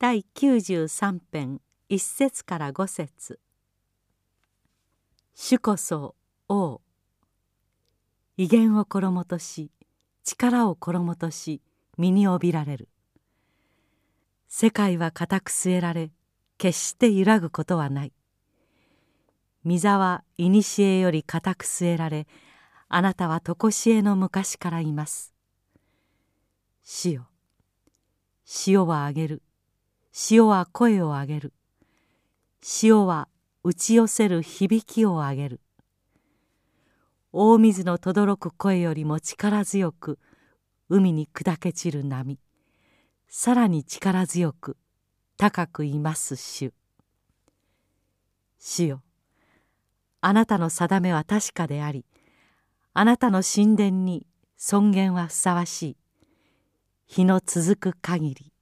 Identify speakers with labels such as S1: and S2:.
S1: 第93編一節から五節。主こそ王。威厳を衣とし力を衣とし身に帯びられる。世界は固く据えられ決して揺らぐことはない。御座は古より固く据えられあなたは常しえの昔からいます。主よ。潮はあげる。潮は声を上げる。潮は打ち寄せる響きを上げる。大水の轟く声よりも力強く海に砕け散る波。さらに力強く高くいます主。主よあなたの定めは確かでありあなたの神殿に尊厳はふさわしい。日の続く限り